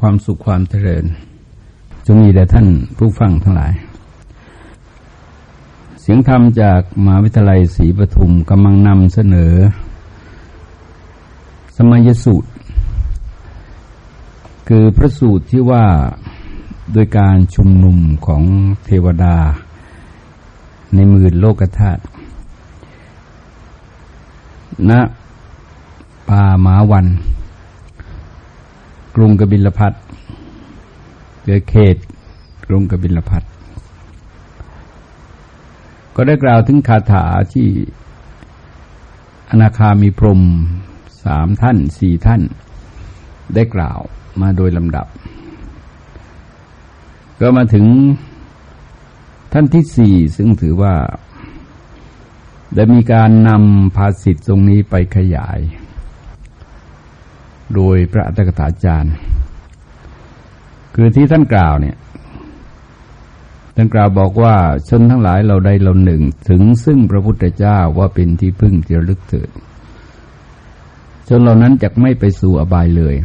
ความสุขความเจริญจงมีแด่ท่านผู้ฟังทั้งหลาย เสียงธรรมจากมหาวิทยาลัยศรีปทุมกำลังนำเสนอ สมัยสูตร คือพระสูตรที่ว่าโดยการชุมนุมของเทวดา ในหมือโลกธาตุณป่าหมาวัน กรุงกบิลพัทเกิดเขตกรุงกบิลพัทก็ได้กล่าวถึงคาถาที่อนาคามีพรมสามท่านสี่ท่าน ได้กล่าวมาโดยลำดับ ก็มาถึงท่านที่สี่ซึ่งถือว่า ได้มีการนำภาษิตตรงนี้ไปขยาย โดยพระอัตถกถาจารย์ คือที่ท่านกล่าวเนี่ยท่านกล่าวบอกว่าชนทั้งหลายเราได้เราหนึ่ง ถึงซึ่งพระพุทธเจ้าว่าเป็นที่พึ่งที่ระลึกเถิดชนเหล่านั้นจะไม่ไปสู่อบายเลย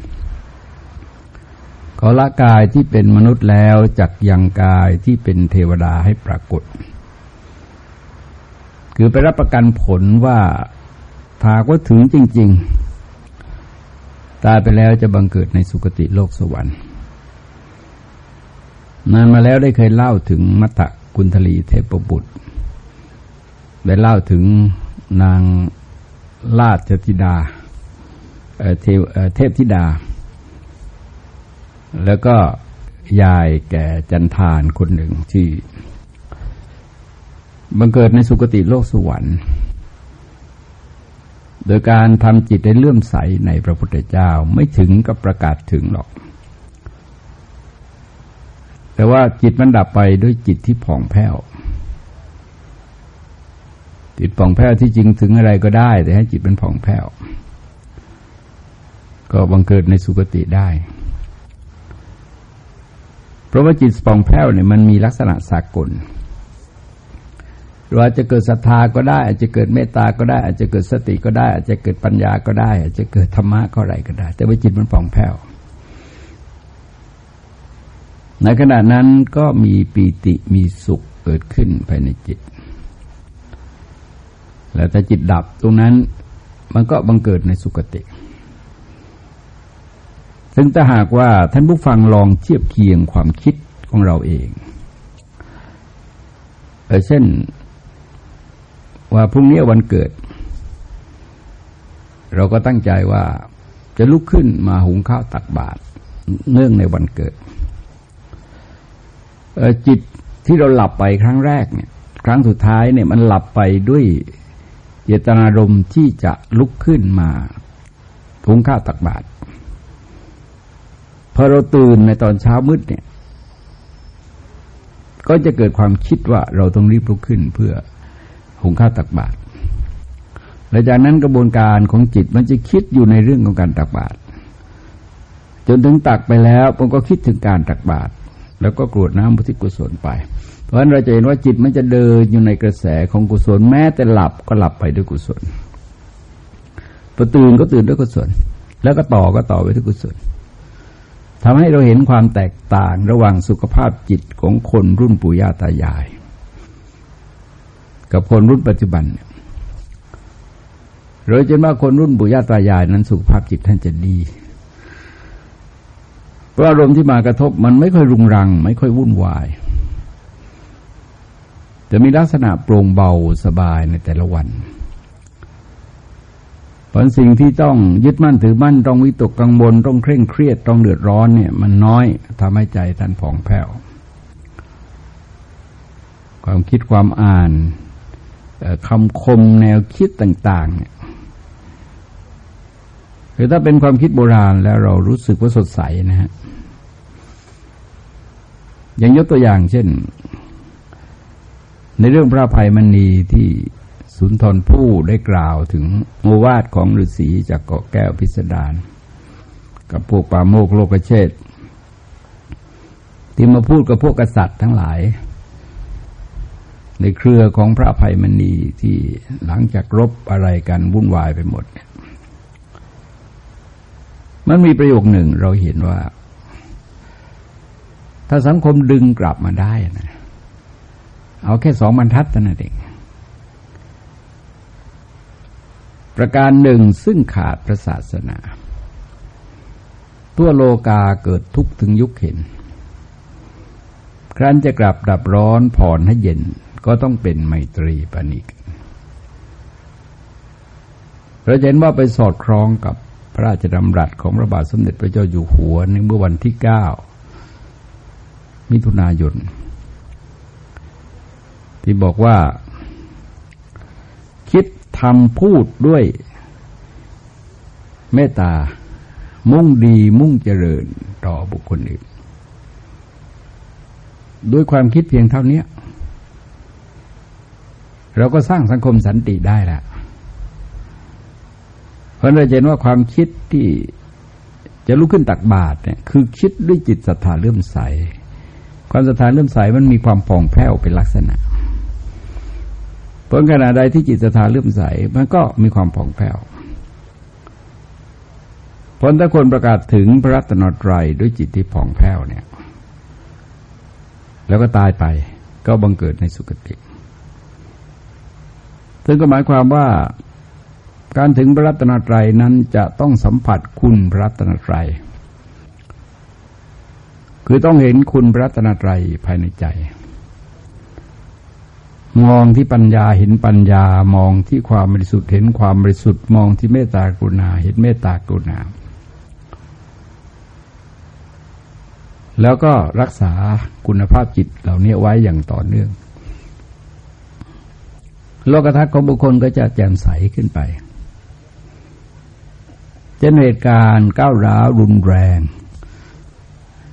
ขอละกายที่เป็นมนุษย์แล้วจักยังกายที่เป็นเทวดาให้ปรากฏ คือไปรับประกันผลว่าถ้าว่าถึงจริง ๆ ตายไปแล้วจะบังเกิดในสุคติโลกสวรรค์นานมาแล้วได้เคยเล่าถึงมัตตกุณฑลีเทพบุตร ได้เล่าถึงนางลาชธิดาเทเทพธิดา แล้วก็ยายแก่จันทานคนหนึ่งที่บังเกิดในสุคติโลกสวรรค์ โดยการทำจิตได้เลื่อมใสในพระพุทธเจ้าไม่ถึงกับประกาศถึงหรอก แต่ว่าจิตมันดับไปด้วยจิตที่ผ่องแผ้ว จิตผ่องแผ้วที่จริงถึงอะไรก็ได้ แต่ให้จิตมันผ่องแผ้ว ก็บังเกิดในสุคติได้ เพราะว่าจิตผ่องแผ้วเนี่ยมันมีลักษณะสากล รืออาจจะเกิดศรัทธาก็ได้ อาจจะเกิดเมตตาก็ได้ อาจจะเกิดสติก็ได้ อาจจะเกิดปัญญาก็ได้ อาจจะเกิดธรรมะก็อะไรก็ได้ แต่ว่าจิตมันผ่องแผ้วในขณะนั้นก็มีปีติมีสุขเกิดขึ้นภายในจิต แล้วถ้าจิตดับตรงนั้นมันก็บังเกิดในสุคติ ซึ่งถ้าหากว่าท่านผู้ฟังลองเทียบเคียงความคิดของเราเองเช่น ว่าพรุ่งนี้วันเกิด เราก็ตั้งใจว่าจะลุกขึ้นมาหุงข้าวตักบาตรเนื่องในวันเกิดจิตที่เราหลับไปครั้งแรกเนี่ย ครั้งสุดท้ายเนี่ยมันหลับไปด้วยเจตนารมณ์ที่จะลุกขึ้นมาหุงข้าวตักบาตรพอเราตื่นในตอนเช้ามืดเนี่ย ก็จะเกิดความคิดว่าเราต้องรีบลุกขึ้นเพื่อ หุงข้าวตักบาตรหลังจากนั้นกระบวนการของจิตมันจะคิดอยู่ในเรื่องของการตักบาตรจนถึงตักไปแล้วมันก็คิดถึงการตักบาตรแล้วก็กรวดน้ำบุทิกุศลไป เพราะฉะนั้นเราจะเห็นว่าจิตมันจะเดินอยู่ในกระแสของกุศลแม้แต่หลับก็หลับไปด้วยกุศลพอตื่นก็ตื่นด้วยกุศล แล้วก็ต่อก็ต่อไปด้วยกุศลทำให้เราเห็นความแตกต่างระหว่างสุขภาพจิตของคนรุ่นปู่ย่าตายาย กับคนรุ่นปัจจุบันเนี่ยเราจะว่าคนรุ่นบุญญาตายายนั้นสุขภาพจิตท่านจะดี เพราะอารมณ์ที่มากระทบมันไม่ค่อยรุงรัง ไม่ค่อยวุ่นวายจะมีลักษณะโปร่งเบาสบายในแต่ละวันผลสิ่งที่ต้องยึดมั่นถือมั่นต้องวิตกกังวลต้องเคร่งเครียดต้องเดือดร้อนเนี่ย มันน้อยทำให้ใจท่านผ่องแผ้ว ความคิดความอ่าน คำคมแนวคิดต่างๆเนี่ยคือถ้าเป็นความคิดโบราณแล้วเรารู้สึกว่าสดใสนะฮะอย่างยกตัวอย่างเช่น ในเรื่องพระภัยมณีที่สุนทรผู้ได้กล่าวถึงโมวาทของฤาษีจากเกาะแก้วพิสดารกับพวกป่าโมกโลกเชษที่มาพูดกับพวกกษัตริย์ทั้งหลาย ในเครือของพระภัยมณีที่หลังจากรบอะไรกันวุ่นวายไปหมดมันมีประโยคหนึ่งเราเห็นว่า ถ้าสังคมดึงกลับมาได้นะเอาแค่สองบรรทัดเท่านั้นเองประการหนึ่งซึ่งขาดพระศาสนาตัวโลกาเกิดทุกข์ถึงยุคเห็น ครั้นจะกลับดับร้อนผ่อนให้เย็น ก็ต้องเป็นไมตรีปณิกเราเห็นว่าไปสอดคล้องกับพระราชดำรัสของพระบาทสมเด็จพระเจ้าอยู่หัวในเมื่อวันที่เก้ามิถุนายน ที่บอกว่า คิดทำพูดด้วยเมตตา มุ่งดีมุ่งเจริญต่อบุคคลอื่น ด้วยความคิดเพียงเท่านี้ เราก็สร้างสังคมสันติได้แล้วเพราะเราเห็นว่าความคิดที่จะลุกขึ้นตักบาตรเนี่ยคือคิดด้วยจิตศรัทธาเลื่อมใส ความศรัทธาเลื่อมใสมันมีความผ่องแผ้วเป็นลักษณะเพราะขณะใดที่จิตศรัทธาเลื่อมใสมันก็มีความผ่องแผ้วผลถ้าคนประกาศถึงพระรัตนตรัยด้วยจิตที่ผ่องแผ้วเนี่ย แล้วก็ตายไปก็บังเกิดในสุคติ ซึ่งก็หมายความว่าการถึงพระรัตนตรัยนั้นจะต้องสัมผัสคุณพระรัตนตรัย คือต้องเห็นคุณพระรัตนตรัยภายในใจ มองที่ปัญญาเห็นปัญญามองที่ความบริสุทธิ์เห็นความบริสุทธิ์มองที่เมตตากรุณาเห็นเมตตากรุณา แล้วก็รักษาคุณภาพจิตเหล่านี้ไว้อย่างต่อเนื่อง โลกทัศน์ของบุคคลก็จะแจ่มใสขึ้นไปเช่นเหตุการณ์ก้าวร้าวรุนแรง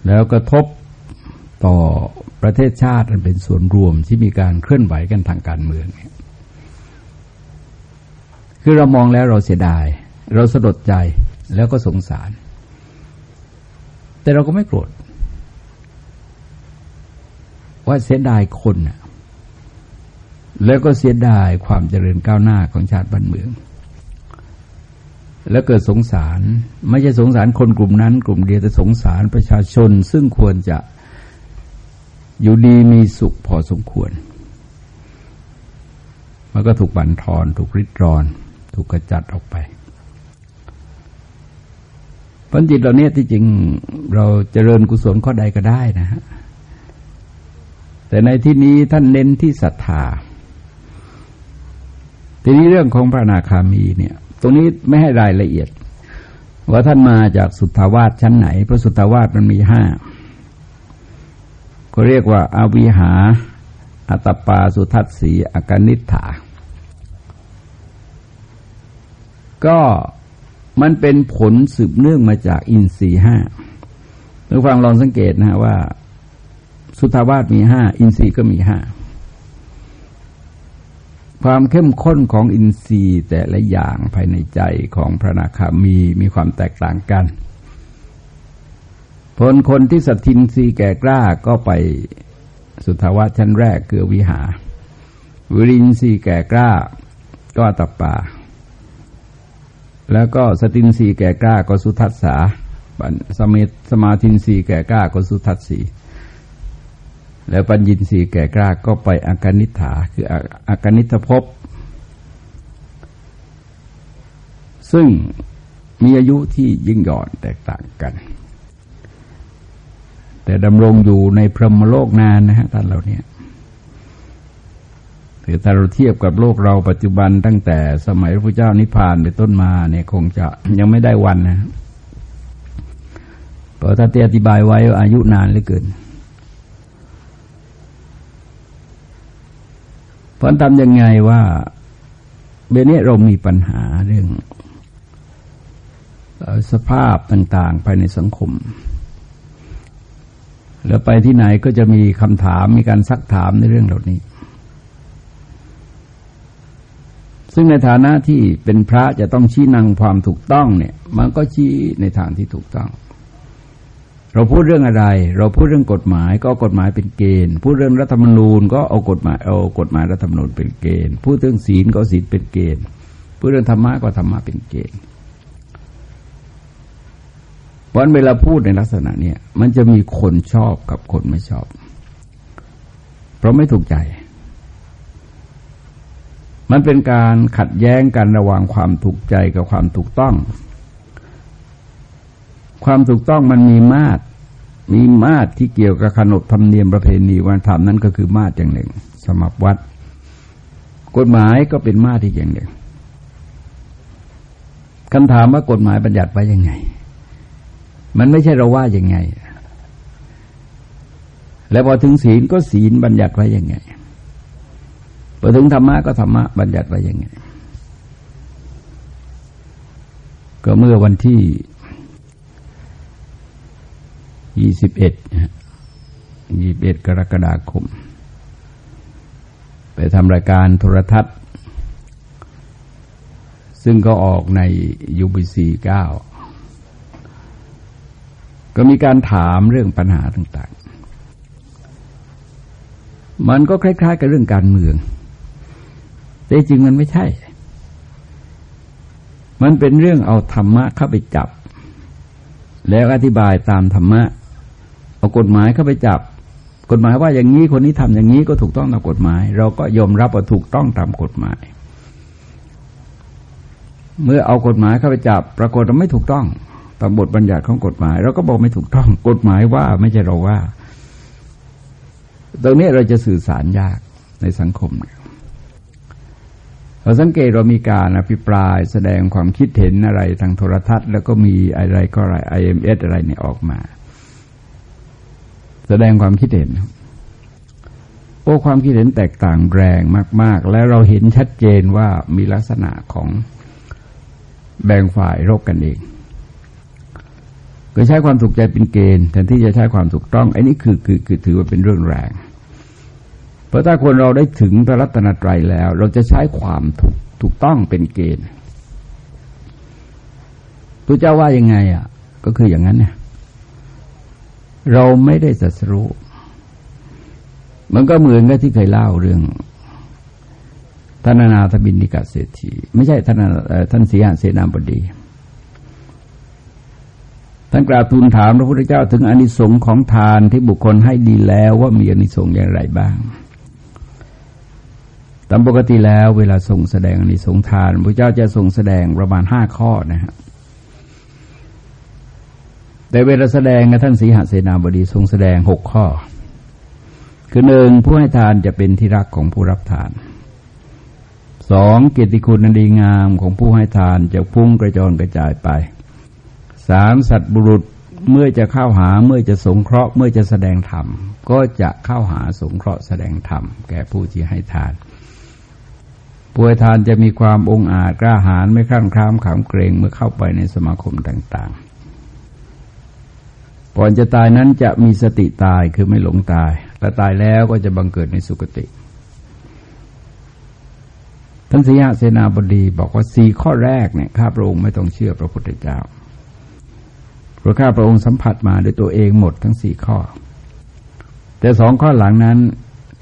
แล้วกระทบต่อประเทศชาติมันเป็นส่วนรวมที่มีการเคลื่อนไหวกันทางการเมืองคือเรามองแล้วเราเสียดาย เราสะดดใจแล้วก็สงสาร แต่เราก็ไม่โกรธว่าเสียดายคน แล้วก็เสียดายความเจริญก้าวหน้าของชาติบ้านเมือง แล้วเกิดสงสาร ไม่ใช่สงสารคนกลุ่มนั้น กลุ่มเดียวแต่สงสารประชาชน ซึ่งควรจะอยู่ดีมีสุขพอสมควร มันก็ถูกบั่นทอน ถูกริดรอน ถูกกระจัดออกไปพันจิตเราเนี่ยที่จริงเราเจริญกุศลข้อใดก็ได้นะฮะแต่ในที่นี้ท่านเน้นที่ศรัทธา ทีนี้เรื่องของพระนาคามีเนี่ย ตรงนี้ไม่ให้รายละเอียด ว่าท่านมาจากสุทธาวาสชั้นไหน เพราะสุทธาวาสมันมีห้าก็เรียกว่าอาวิหา อัตปาสุทัศสีอากานิฐาก็มันเป็นผลสืบเนื่องมาจากอินทรีห้าเมื่อฟังลองสังเกตนะฮะว่า สุทธาวาสมีห้าอินทรีย์ก็มีห้า ความเข้มข้นของอินทรีย์แต่ละอย่างภายในใจของพระนาคามีมีความแตกต่างกันผลคนที่สัตทินรีแก่กล้าก็ไปสุทธาวะชั้นแรกคือวิหา วิรินทรีแก่กล้าก็ตับป่า แล้วก็สตินรีแก่กล้าก็สุทัศสาสมิสมาธินรีแก่กล้าก็สุทัศสี แล้วปัญญินสีแก่กล้าก็ไปอากานิฐาคืออากานิทภพ ซึ่งมีอายุที่ยิ่งหย่อนแตกต่างกัน แต่ดำรงอยู่ในพรหมโลกนานนะฮะท่านเราเนี่ยถือถ้าเราเทียบกับโลกเราปัจจุบันตั้งแต่สมัยพระพุทธเจ้านิพพานไปต้นมาเนี่ยคงจะยังไม่ได้วันนะเพราะถ้าเตียอธิบายไว้อายุนานเหลือเกิน เพราะทำยังไงว่าเบนี้เรามีปัญหาเรื่องสภาพต่างๆภายในสังคม แล้วไปที่ไหนก็จะมีคำถามมีการซักถามในเรื่องเหล่านี้ ซึ่งในฐานะที่เป็นพระจะต้องชี้นำความถูกต้องเนี่ย มันก็ชี้ในทางที่ถูกต้อง เราพูดเรื่องอะไร เราพูดเรื่องกฎหมายก็กฎหมายเป็นเกณฑ์ พูดเรื่องรัฐธรรมนูญก็เอากฎหมายเอากฎหมายรัฐธรรมนูญเป็นเกณฑ์ พูดเรื่องศีลก็ศีลเป็นเกณฑ์ พูดเรื่องธรรมะก็ธรรมะเป็นเกณฑ์เพราะเวลาพูดในลักษณะเนี้ยมันจะมีคนชอบกับคนไม่ชอบ เพราะไม่ถูกใจ มันเป็นการขัดแย้งกันระหว่างความถูกใจกับความถูกต้อง ความถูกต้องมันมีมาตรมีมาตรที่เกี่ยวกับขนบธรรมเนียมประเพณีวัฒนธรรมนั้นก็คือมาตรอย่างหนึ่งสมับวัด กฎหมายก็เป็นมาตรที่อย่างหนึ่งคำถามว่ากฎหมายบัญญัติไว้ยังไง มันไม่ใช่เราว่ายังไง แล้วพอถึงศีลก็ศีลบัญญัติไว้ยังไงพอถึงธรรมะก็ธรรมะบัญญัติไว้ยังไง ก็เมื่อวันที่ ยี่สิบเอ็ดยี่สิบเอ็ดกรกฎาคม ไปทำรายการโทรทัศน์ ซึ่งก็ออกในยูบีซีเก้าก็มีการถามเรื่องปัญหาต่างๆ มันก็คล้าย ๆ กับเรื่องการเมือง แต่จริงมันไม่ใช่ มันเป็นเรื่องเอาธรรมะเข้าไปจับ แล้วอธิบายตามธรรมะ เอากฎหมายเข้าไปจับ กฎหมายว่าอย่างนี้คนนี้ทำอย่างนี้ก็ถูกต้องตามกฎหมาย เราก็ยอมรับว่าถูกต้องตามกฎหมาย เมื่อเอากฎหมายเข้าไปจับ ปรากฏว่าไม่ถูกต้องตามบทบัญญัติของกฎหมาย เราก็บอกไม่ถูกต้อง กฎหมายว่าไม่ใช่เราว่า ตรงนี้เราจะสื่อสารยากในสังคมเราสังเกตเรามีการอภิปรายแสดงความคิดเห็นอะไรทางโทรทัศน์ แล้วก็มีอะไรก็อะไร IMS อะไรเนี่ยออกมา แสดงความคิดเห็นโอ้ความคิดเห็นแตกต่างแรงมาก ๆ และเราเห็นชัดเจนว่ามีลักษณะของแบ่งฝ่ายรบกันเองก็ใช้ความถูกใจเป็นเกณฑ์แทนที่จะใช้ความถูกต้องไอ้นี่คือคือคือถือว่าเป็นเรื่องแรง เพราะถ้าคนเราได้ถึงพระรัตนตรัยแล้ว เราจะใช้ความถูกถูกต้องเป็นเกณฑ์พระเจ้าว่ายังไงอะ ก็คืออย่างนั้นเนี่ย เราไม่ได้สัสรู้มันก็เหมือนกับที่เคยเล่าเรื่องท่านนาถบินิกาเศรษฐีไม่ใช่ท่านท่านเสียเสนาบดี ท่านกราบทูลถามพระพุทธเจ้าถึงอนิสงค์ของทานที่บุคคลให้ดีแล้วว่ามีอนิสงส์อย่างไรบ้างตามปกติแล้วเวลาทรงแสดงอนิสงส์ทานพระเจ้าจะทรงแสดงประมาณห้าข้อนะฮะ แต่เวลาแสดงท่านสีหเสนาบดีทรงแสดงหกข้อ คือหนึ่งผู้ให้ทานจะเป็นที่รักของผู้รับทานสองเกียรติคุณนันดีงามของผู้ให้ทานจะพุ่งกระจรกระจายไปสามสัตบุรุษเมื่อจะเข้าหาเมื่อจะสงเคราะห์เมื่อจะแสดงธรรม ก็จะเข้าหาสงเคราะห์แสดงธรรม แก่ผู้ที่ให้ทานผู้ให้ทานจะมีความองอาจกล้าหาญไม่คลั่งคล้ามขำเกรงเมื่อเข้าไปในสมาคมต่างๆ ก่อนจะตายนั้นจะมีสติตายคือไม่หลงตาย และตายแล้วก็จะบังเกิดในสุคติ ท่านสีหเสนาบดีบอกว่าสี่ข้อแรกเนี่ยข้าพระองค์ไม่ต้องเชื่อพระพุทธเจ้าเพราะข้าพระองค์สัมผัสมาด้วยตัวเองหมดทั้งสี่ข้อ แต่สองข้อหลังนั้น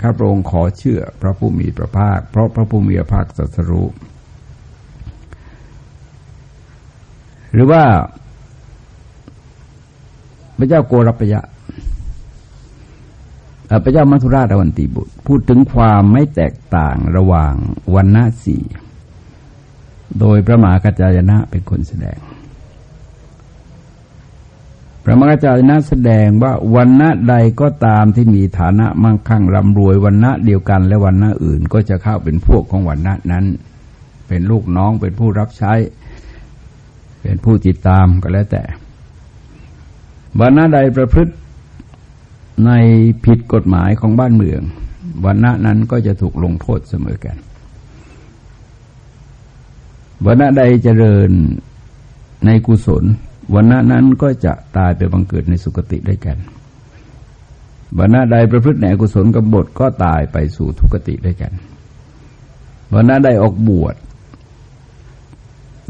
ข้าพระองค์ขอเชื่อพระผู้มีพระภาค เพราะพระผู้มีพระภาคสัสรู้หรือว่า พระเจ้าโกรพยะพระเจ้ามัทุราชวันติบุตร พูดถึงความไม่แตกต่างระหว่างวันณะสี่โดยพระมหากัจจายนะเป็นคนแสดง พระมหากัจจายนะแสดงว่าวันณะใดก็ตามที่มีฐานะมั่งคั่งร่ำรวยวันณะเดียวกันและวันณะอื่น ก็จะเข้าเป็นพวกของวันณะนั้น เป็นลูกน้องเป็นผู้รับใช้ เป็นผู้ติดตามก็แล้วแต่ วันณะใดประพฤติในผิดกฎหมายของบ้านเมืองวันณะนั้นก็จะถูกลงโทษเสมอกันวันณะใดเจริญในกุศลวันณะนั้นก็จะตายไปบังเกิดในสุคติด้วยกันวันณะใดประพฤติในกุศลกบฏก็ตายไปสู่ทุกติด้วยกันวันณะใดออกบวช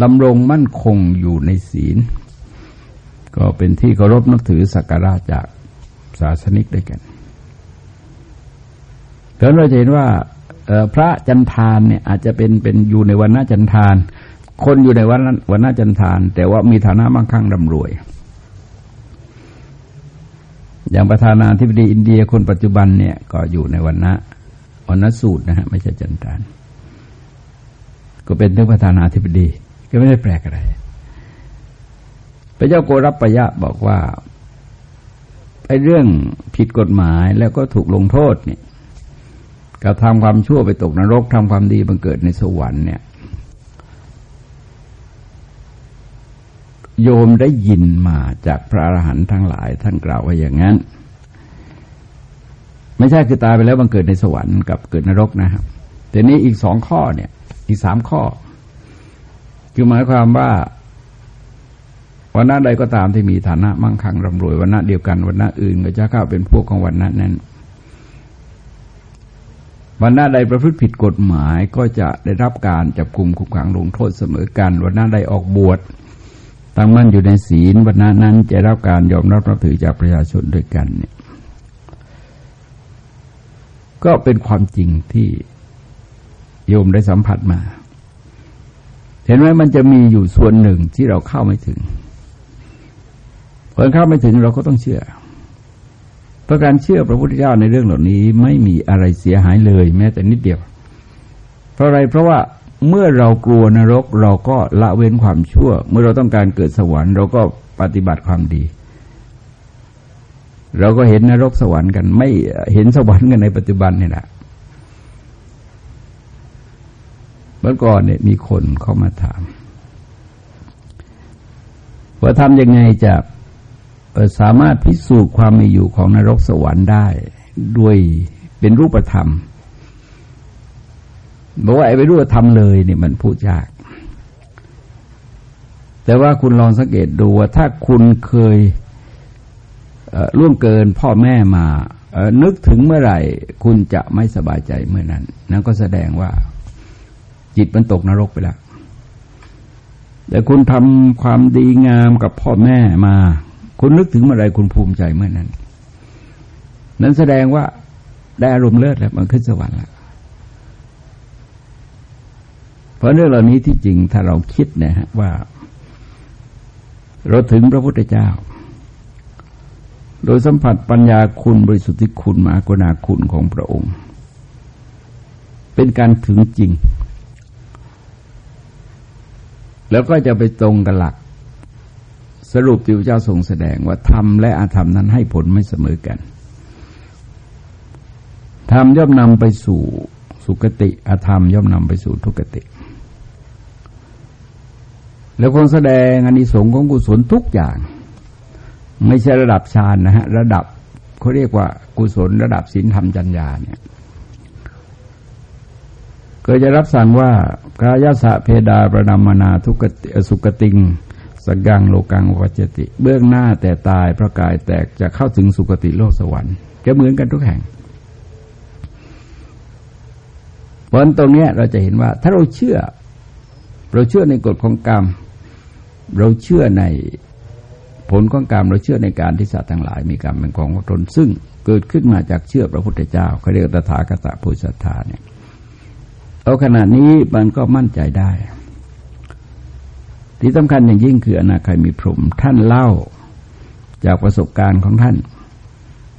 ดำรงมั่นคงอยู่ในศีล ก็เป็นที่เคารพนับถือสักการะจากศาสนิกด้วยกันเพราะเราจะเห็นว่าพระจันทานเนี่ยอาจจะเป็นเป็นอยู่ในวันนาจันทาน คนอยู่ในวันวันนาจันทาน แต่ว่ามีฐานะมั่งคั่งร่ำรวย อย่างประธานาธิบดีอินเดียคนปัจจุบันเนี่ยก็อยู่ในวันนะวันนะสูตรนะฮะไม่ใช่จันทาน ก็เป็นถึงประธานาธิบดี ก็ไม่ได้แปลกอะไร พระเจ้าโกรับปยะบอกว่าไอ้เรื่องผิดกฎหมายแล้วก็ถูกลงโทษเนี่ยกับทำความชั่วไปตกนรกทำความดีบังเกิดในสวรรค์เนี่ยโยมได้ยินมาจากพระอรหันต์ทั้งหลาย ท่านกล่าวว่าอย่างนั้น ไม่ใช่คือตายไปแล้วบังเกิดในสวรรค์กับเกิดนรกนะครับแต่นี้อีกสองข้อเนี่ย อีกสามข้อ คือหมายความว่า วันหน้าใดก็ตามที่มีฐานะมั่งคั่งร่ำรวยวันหน้าเดียวกันวันหน้าอื่นก็จะเข้าเป็นพวกของวันนั้นนั้นวันหน้าใดประพฤติผิดกฎหมายก็จะได้รับการจับกลุ่มคุมขังลงโทษเสมอกันวันหน้าใดออกบวชตั้งมั่นอยู่ในศีลวันนั้นนั้นจะรับการยอมรับรับถือจากประชาชนด้วยกันเนี่ยก็เป็นความจริงที่โยมได้สัมผัสมา เห็นไหมมันจะมีอยู่ส่วนหนึ่งที่เราเข้าไม่ถึง พอเข้าไม่ถึงเราก็ต้องเชื่อ เพราะการเชื่อพระพุทธเจ้าในเรื่องเหล่านี้ไม่มีอะไรเสียหายเลย แม้แต่นิดเดียว เพราะอะไรเพราะว่าเมื่อเรากลัวนรกเราก็ละเว้นความชั่ว เมื่อเราต้องการเกิดสวรรค์เราก็ปฏิบัติความดี เราก็เห็นนรกสวรรค์กัน ไม่เห็นสวรรค์กันในปัจจุบันนี่แหละเมื่อก่อนเนี่ยมีคนเข้ามาถาม ว่าทำยังไงจะ สามารถพิสูจน์ความมีอยู่ของนรกสวรรค์ได้ด้วยเป็นรูปธรรมบอกว่าไอ้ไปรู้ว่าทำเลยเนี่ยมันพูดยาก แต่ว่าคุณลองสังเกตดูว่าถ้าคุณเคยล่วงเกินพ่อแม่มานึกถึงเมื่อไหร่ คุณจะไม่สบายใจเมื่อนั้น นั่นก็แสดงว่า จิตมันตกนรกไปแล้วแต่คุณทำความดีงามกับพ่อแม่มา คุณนึกถึงเมื่อไรคุณภูมิใจเมื่อนั้น นั้นแสดงว่าได้อารมณ์เลิศแล้วมันขึ้นสวรรค์แล้วเพราะเรื่องเหล่านี้ที่จริงถ้าเราคิดนะฮะว่า เราถึงพระพุทธเจ้า โดยสัมผัสปัญญาคุณบริสุทธิคุณมหากนาคุณของพระองค์ เป็นการถึงจริง แล้วก็จะไปตรงกับหลัก สรุปที่พระเจ้าทรงแสดงว่าธรรมและอาธรรมนั้นให้ผลไม่เสมอกันธรรมย่อมนำไปสู่สุคติ อาธรรมย่อมนำไปสู่ทุกติ แล้วคงแสดงอานิสงส์ของกุศลทุกอย่าง ไม่ใช่ระดับฌานนะฮะระดับเขาเรียกว่ากุศลระดับศีลธรรมจัญญาเนี่ยก็จะรับสั่งว่ากายสะเพดาประนามนาทุกติสุกติง สกังโลกังวัจติ เบื้องหน้าแต่ตายพระกายแตกจะเข้าถึงสุกติโลกสวรรค์จะเหมือนกันทุกแห่งเพราะตรงนี้เราจะเห็นว่า ถ้าเราเชื่อ เราเชื่อในกฎของกรรม เราเชื่อในผลของกรรม เราเชื่อในการที่สัตว์ทั้งหลาย มีกรรมเป็นของตนซึ่งเกิดขึ้นมาจากเชื่อพระพุทธเจ้าเขาเรียกตถาคตผู้ศรัทธาเนี่ยเอาขณะนี้มันก็มั่นใจได้ ที่สำคัญอย่างยิ่งคืออนาคามีพรหมท่านเล่าจากประสบการณ์ของท่าน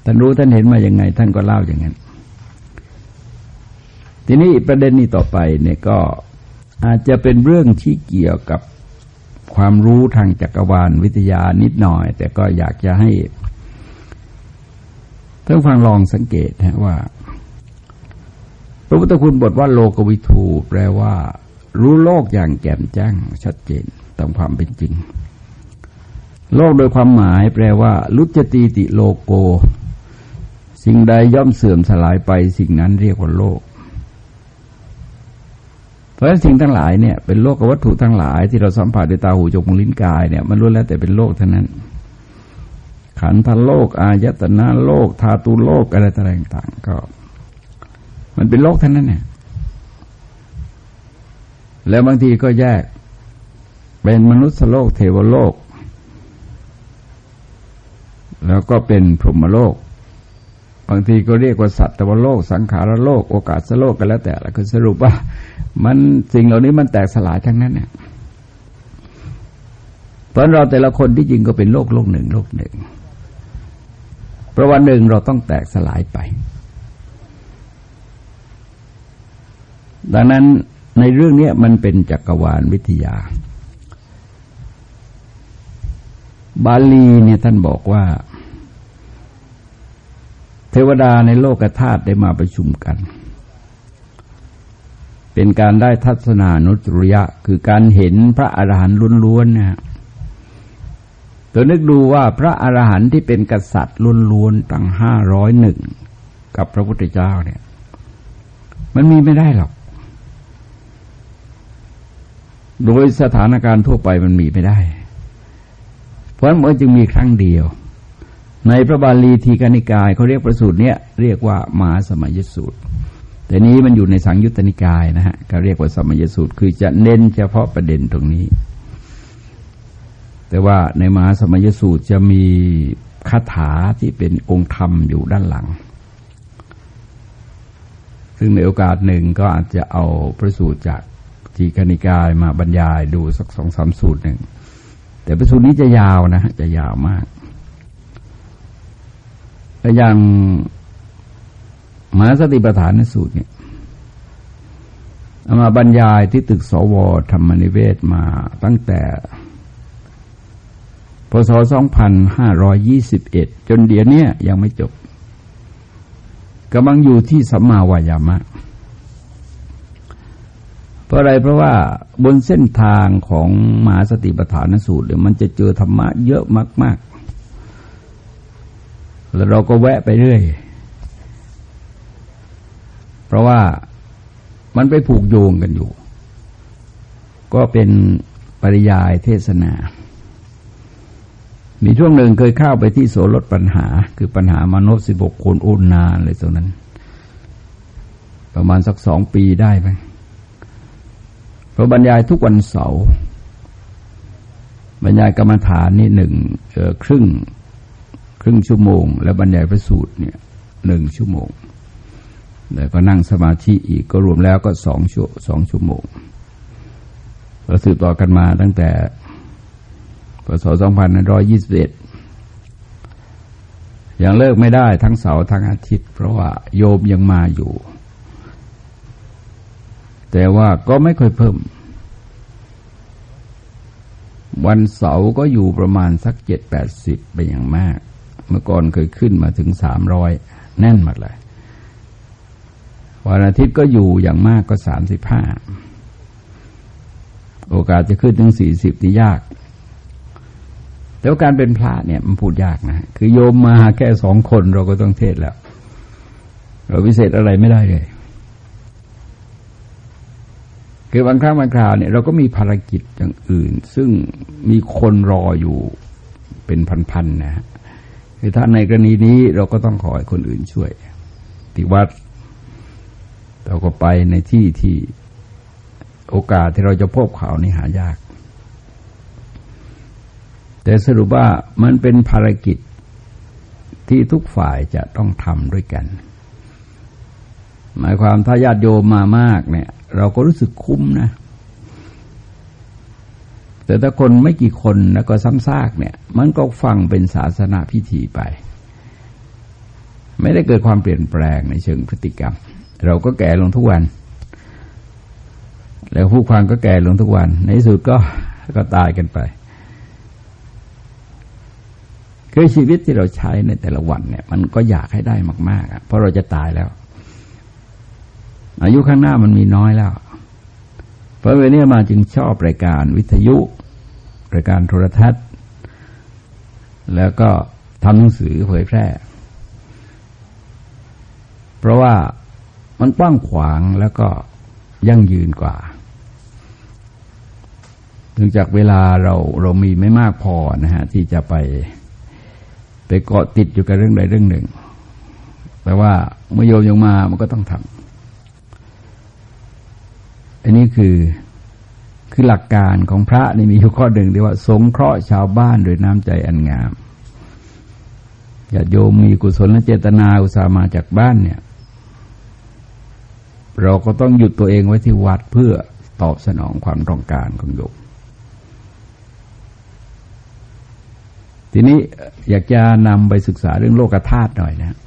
ท่านรู้ท่านเห็นมาอย่างไง ท่านก็เล่าอย่างนั้น ทีนี้ประเด็นนี้ต่อไปเนี่ยก็อาจจะเป็นเรื่องที่เกี่ยวกับความรู้ทางจักรวาลวิทยานิดหน่อย แต่ก็อยากจะให้ท่านฟังลองสังเกตนะว่า พระพุทธคุณบทว่าโลกวิทูแปลว่า รู้โลกอย่างแจ่มแจ้งชัดเจน ตามความเป็นจริง โลกโดยความหมายแปลว่า ลุจตีติโลโก สิ่งใดย่อมเสื่อมสลายไปสิ่งนั้นเรียกว่าโลก เพราะฉะนั้นสิ่งทั้งหลายเนี่ยเป็นโลกวัตถุทั้งหลาย ที่เราสัมผัสด้วยตาหูจมูกลิ้นกายเนี่ยมันล้วนแล้วแต่เป็นโลกเท่านั้น ขันธโลก อายตนะโลกธาตุโลกอะไรต่างๆก็ มันเป็นโลกเท่านั้นเนี่ยแล้วบางทีก็แยก เป็นมนุษย์โลกเทวโลก แล้วก็เป็นพรหมโลก บางทีก็เรียกว่าสัตว์โลก สังขารโลก โอกาสโลกกันแล้วแต่ละคือสรุปว่า มันสิ่งเหล่านี้มันแตกสลายทั้งนั้นเนี่ยเพราะเราแต่ละคนที่จริงก็เป็นโลกโลกหนึ่งโลกหนึ่งปราะวันหนึ่งเราต้องแตกสลายไป ดังนั้นในเรื่องนี้มันเป็นจักรวาลวิทยา บาลีเนี่ยท่านบอกว่า เทวดาในโลกธาตุได้มาประชุมกัน เป็นการได้ทัศนานุตริยะ คือการเห็นพระอรหันต์ล้วนๆนะฮะตัวนึกดูว่าพระอรหันต์ที่เป็นกษัตริย์ล้วนๆตั้งห้าร้อยหนึ่งกับพระพุทธเจ้าเนี่ย มันมีไม่ได้หรอก โดยสถานการณ์ทั่วไปมันมีไม่ได้ เพราะนั้นมันจึงมีครั้งเดียว ในพระบาลีทีกนิกายเขาเรียกประสูตรเนี้ยเรียกว่ามหาสมัยสูตร แต่นี้มันอยู่ในสังยุตตนิกายนะฮะก็เรียกว่าสมัยสูตร คือจะเน้นเฉพาะประเด็นตรงนี้ แต่ว่าในมหาสมัยสูตรจะมีคาถาที่เป็นองค์ธรรมอยู่ด้านหลัง ซึ่งในโอกาสหนึ่งก็อาจจะเอาพระสูตรจากทีคณิกายมาบรรยายดูสักสองสามสูตรหนึ่ง แต่พระสูตรนี้จะยาวนะฮะจะยาวมากและอย่างมหาสติปัฏฐานในสูตรเนี่ยมาบรรยายที่ตึกสวธรรมนิเวศมาตั้งแต่พศ 2521 จนเดี๋ยวนี้ยังไม่จบกำลังอยู่ที่สัมมาวายามะ เพราะอะไรเพราะว่าบนเส้นทางของมหาสติปัฏฐานสูตรเนี่ยมันจะเจอธรรมะเยอะมาก ๆ แล้วเราก็แวะไปเรื่อย เพราะว่ามันไปผูกโยงกันอยู่ ก็เป็นปริยายเทศนา มีช่วงหนึ่งเคยเข้าไปที่โสลดปัญหา คือปัญหามนุษย์สิบกคนอุนนานเลยตรงนั้น ประมาณสักสองปีได้ไหม พระบรรยายทุกวันเสาร์บรรยายกรรมฐานนี่หนึ่งครึ่งครึ่งชั่วโมง แล้วบรรยายพระสูตรเนี่ยหนึ่งชั่วโมงแล้วก็นั่งสมาธิอีกก็รวมแล้วก็สองชั่วสองชั่วโมงเราสืบต่อกันมาตั้งแต่พศ2521ยังเลิกไม่ได้ทั้งเสาร์ทั้งอาทิตย์ เพราะว่าโยมยังมาอยู่ แต่ว่าก็ไม่ค่อยเพิ่ม วันเสาร์ก็อยู่ประมาณสักเจ็ดแปดสิบไปอย่างมาก เมื่อก่อนเคยขึ้นมาถึงสามร้อยแน่นหมดเลยวันอาทิตย์ก็อยู่อย่างมากก็สามสิบห้าโอกาสจะขึ้นถึงสี่สิบนี่ยาก แต่ว่าการเป็นพระเนี่ยมันพูดยากนะ คือโยมมาแค่สองคนเราก็ต้องเทศแล้ว เราพิเศษอะไรไม่ได้เลย คือบางครั้งบางคราวเนี่ยเราก็มีภารกิจอย่างอื่น ซึ่งมีคนรออยู่เป็นพันๆนะฮะคือถ้าในกรณีนี้เราก็ต้องขอให้คนอื่นช่วยที่วัด เราก็ไปในที่ที่โอกาสที่เราจะพบเขานี่หายาก แต่สรุปว่ามันเป็นภารกิจที่ทุกฝ่ายจะต้องทำด้วยกัน หมายความถ้าญาติโยมมามากเนี่ย เราก็รู้สึกคุ้มนะ แต่ถ้าคนไม่กี่คนแล้วก็ซ้ำซากเนี่ย มันก็ฟังเป็นศาสนาพิธีไป ไม่ได้เกิดความเปลี่ยนแปลงในเชิงพฤติกรรม เราก็แก่ลงทุกวัน แล้วผู้ฟังก็แก่ลงทุกวัน ในสุดก็ก็ตายกันไปคือชีวิตที่เราใช้ในแต่ละวันเนี่ย มันก็อยากให้ได้มากๆอะเพราะเราจะตายแล้ว อายุข้างหน้ามันมีน้อยแล้ว เพราะเวลานี้มาจึงชอบรายการวิทยุ รายการโทรทัศน์ แล้วก็ทำหนังสือเผยแพร่ เพราะว่ามันกว้างขวางแล้วก็ยั่งยืนกว่าเนื่องจากเวลาเราเรามีไม่มากพอนะฮะที่จะไปไปเกาะติดอยู่กับเรื่องใดเรื่องหนึ่ง แต่ว่าเมื่อโยมยังมามันก็ต้องทำ อันนี้คือคือหลักการของพระนี่มีอยู่ข้อหนึ่งที่ว่า สงเคราะห์ชาวบ้านโดยน้ำใจอันงามอย่าโยมมีกุศลและเจตนาอุตสามาจากบ้านเนี่ย เราก็ต้องหยุดตัวเองไว้ที่วัดเพื่อตอบสนองความต้องการของโยมทีนี้อยากจะนำไปศึกษาเรื่องโลกธาตุหน่อยนะ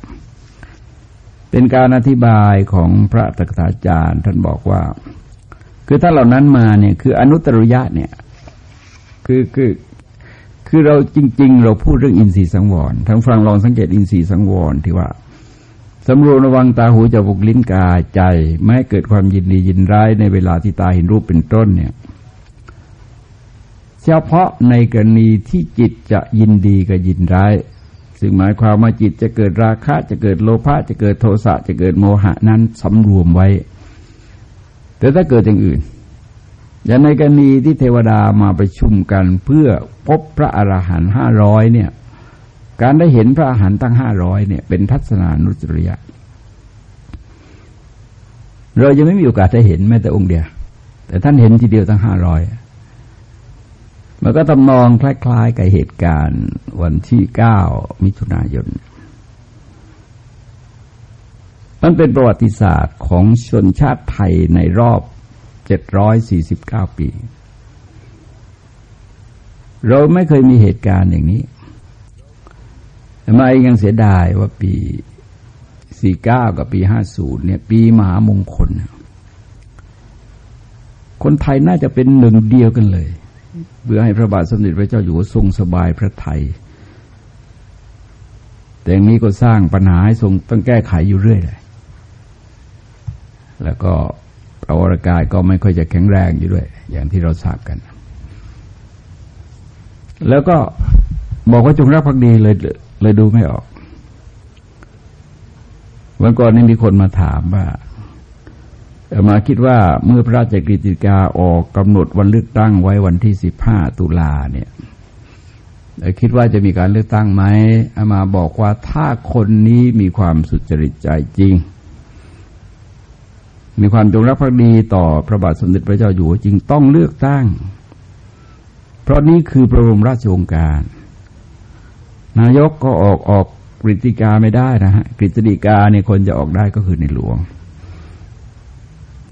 เป็นการอธิบายของพระตถาจารย์ท่านบอกว่า คือถ้าเหล่านั้นมาเนี่ยคืออนุตริยะเนี่ยคือคือคือเราจริง ๆ เราพูดเรื่องอินทรีย์สังวรทั้งฟังลองสังเกตอินทรีย์สังวรที่ว่าสำรวมระวังตาหูจมูกลิ้นกายใจ ไม่ให้เกิดความยินดียินร้ายในเวลาที่ตาเห็นรูปเป็นต้นเนี่ยเฉพาะในกรณีที่จิตจะยินดีกับยินร้าย ซึ่งหมายความว่าจิตจะเกิดราคะจะเกิดโลภะจะเกิดโทสะจะเกิดโมหะนั้นสำรวมไว้ แต่ถ้าเกิดอย่างอื่น อย่างในกรณีที่เทวดามาประชุมกันเพื่อพบพระอรหันต์ห้าร้อยเนี่ย การได้เห็นพระอรหันต์ตั้งห้าร้อยเนี่ยเป็นทัศนานุสริยะ เรายังไม่มีโอกาสได้เห็นแม้แต่องค์เดียว แต่ท่านเห็นทีเดียวตั้งห้าร้อยมันก็ตำนองคล้ายๆกับเหตุการณ์วันที่เก้ามิถุนายน มันเป็นประวัติศาสตร์ของชนชาติไทยในรอบเจ็ดร้อยสี่สิบเก้าปี เราไม่เคยมีเหตุการณ์อย่างนี้ทำไมยังเสียดายว่าปีสี่เก้ากับปีห้าศูนย์เนี่ย ปีมหามงคล คนไทยน่าจะเป็นหนึ่งเดียวกันเลยเพื่อให้พระบาทสมเด็จพระเจ้าอยู่หัวทรงสบายพระไทย แต่อย่างนี้ก็สร้างปัญหาให้ทรงต้องแก้ไขอยู่เรื่อยเลย แล้วก็ประวรกายก็ไม่ค่อยจะแข็งแรงอยู่ด้วย อย่างที่เราทราบกัน แล้วก็บอกว่าจงรักภักดีเลยเลยดูไม่ออกวันก่อนนี้มีคนมาถามว่ามาคิดว่าเมื่อพระราชกฤษฎีกาออกกำหนดวันเลือกตั้งไว้วันที่สิบห้าตุลาเนี่ยคิดว่าจะมีการเลือกตั้งไหมอามาบอกว่าถ้าคนนี้มีความสุจริตใจจริง มีความจงรักภักดีต่อพระบาทสมเด็จพระเจ้าอยู่หัวจริงต้องเลือกตั้ง เพราะนี้คือพระบรมราชโองการ นายกก็ออกออกกฤษฎีกาไม่ได้นะฮะกฤษฎีกาเนี่ยคนจะออกได้ก็คือในหลวง